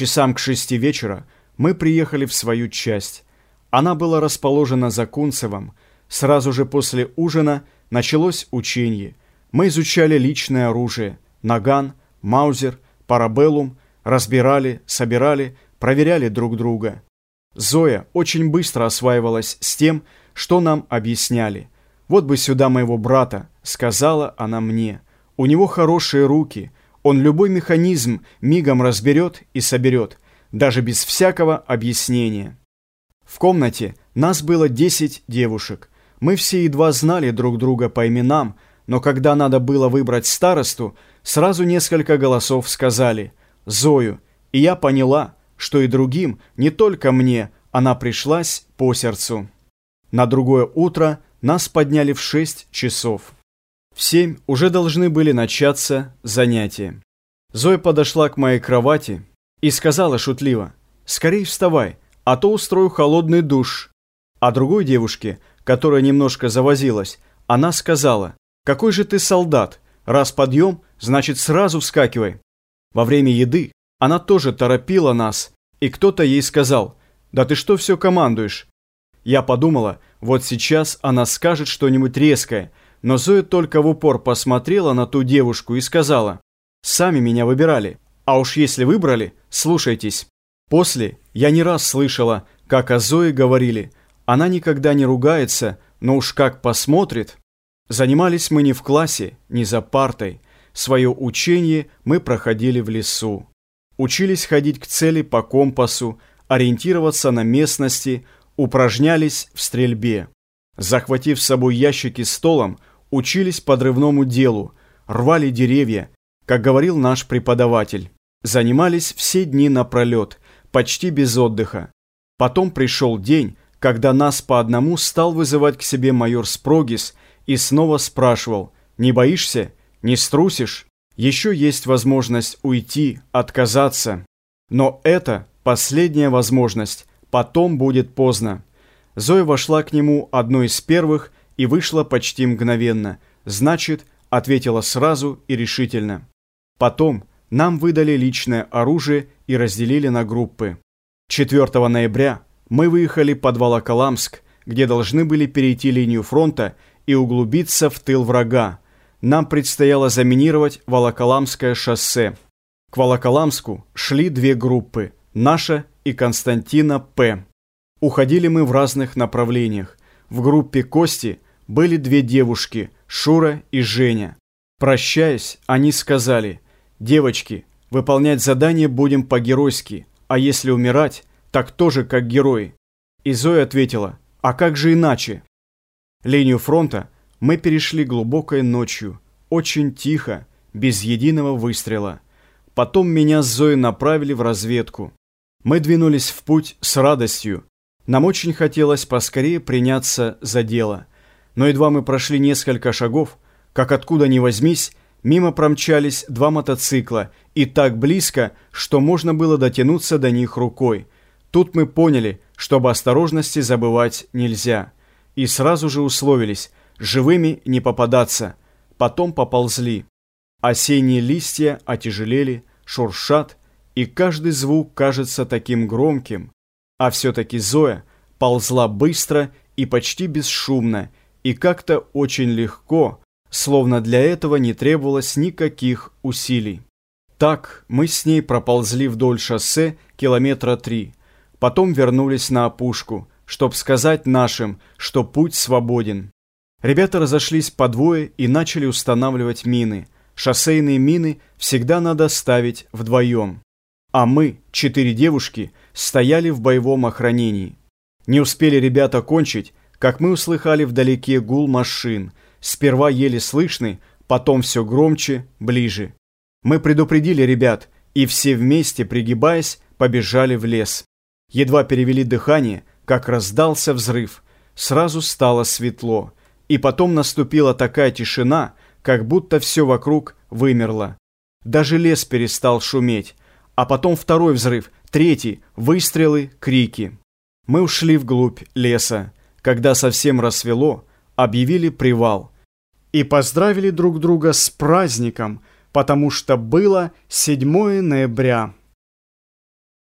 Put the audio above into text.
Часам к шести вечера мы приехали в свою часть. Она была расположена за Кунцевым. Сразу же после ужина началось учение. Мы изучали личное оружие, наган, маузер, парабеллум, разбирали, собирали, проверяли друг друга. Зоя очень быстро осваивалась с тем, что нам объясняли. «Вот бы сюда моего брата», — сказала она мне. «У него хорошие руки, он любой механизм мигом разберет и соберет, даже без всякого объяснения». В комнате нас было десять девушек. Мы все едва знали друг друга по именам, но когда надо было выбрать старосту, сразу несколько голосов сказали «Зою», и я поняла, что и другим, не только мне, она пришлась по сердцу. На другое утро нас подняли в шесть часов. В семь уже должны были начаться занятия. Зоя подошла к моей кровати и сказала шутливо «Скорей вставай, а то устрою холодный душ». А другой девушке, которая немножко завозилась, она сказала «Какой же ты солдат? Раз подъем, значит сразу вскакивай». Во время еды она тоже торопила нас, и кто-то ей сказал «Да ты что все командуешь?» Я подумала, вот сейчас она скажет что-нибудь резкое, но Зоя только в упор посмотрела на ту девушку и сказала «Сами меня выбирали, а уж если выбрали, слушайтесь». После я не раз слышала, как о Зое говорили «Она никогда не ругается, но уж как посмотрит». Занимались мы не в классе, не за партой. Свое учение мы проходили в лесу. Учились ходить к цели по компасу, ориентироваться на местности, упражнялись в стрельбе. Захватив с собой ящики с столом, учились подрывному делу, рвали деревья, как говорил наш преподаватель. Занимались все дни напролет, почти без отдыха. Потом пришел день, когда нас по одному стал вызывать к себе майор Спрогис и снова спрашивал, не боишься, не струсишь? Еще есть возможность уйти, отказаться. Но это последняя возможность, потом будет поздно. Зоя вошла к нему одной из первых и вышла почти мгновенно. Значит, ответила сразу и решительно. Потом нам выдали личное оружие и разделили на группы. 4 ноября мы выехали под Волоколамск, где должны были перейти линию фронта и углубиться в тыл врага. Нам предстояло заминировать Волоколамское шоссе. К Волоколамску шли две группы – наша и Константина П. Уходили мы в разных направлениях. В группе Кости были две девушки – Шура и Женя. Прощаясь, они сказали «Девочки, выполнять задание будем по-геройски, а если умирать, так тоже как герои». И Зоя ответила «А как же иначе?» Линию фронта мы перешли глубокой ночью, очень тихо, без единого выстрела. Потом меня с Зоей направили в разведку. Мы двинулись в путь с радостью. Нам очень хотелось поскорее приняться за дело. Но едва мы прошли несколько шагов, как откуда ни возьмись, мимо промчались два мотоцикла, и так близко, что можно было дотянуться до них рукой. Тут мы поняли, что об осторожности забывать нельзя и сразу же условились живыми не попадаться. Потом поползли. Осенние листья отяжелели, шуршат, и каждый звук кажется таким громким. А все-таки Зоя ползла быстро и почти бесшумно, и как-то очень легко, словно для этого не требовалось никаких усилий. Так мы с ней проползли вдоль шоссе километра три, потом вернулись на опушку – чтоб сказать нашим, что путь свободен. Ребята разошлись по двое и начали устанавливать мины. Шоссейные мины всегда надо ставить вдвоем. А мы, четыре девушки, стояли в боевом охранении. Не успели ребята кончить, как мы услыхали вдалеке гул машин. Сперва еле слышный, потом все громче, ближе. Мы предупредили ребят, и все вместе, пригибаясь, побежали в лес. Едва перевели дыхание, как раздался взрыв. Сразу стало светло, и потом наступила такая тишина, как будто все вокруг вымерло. Даже лес перестал шуметь, а потом второй взрыв, третий, выстрелы, крики. Мы ушли вглубь леса. Когда совсем рассвело, объявили привал. И поздравили друг друга с праздником, потому что было 7 ноября.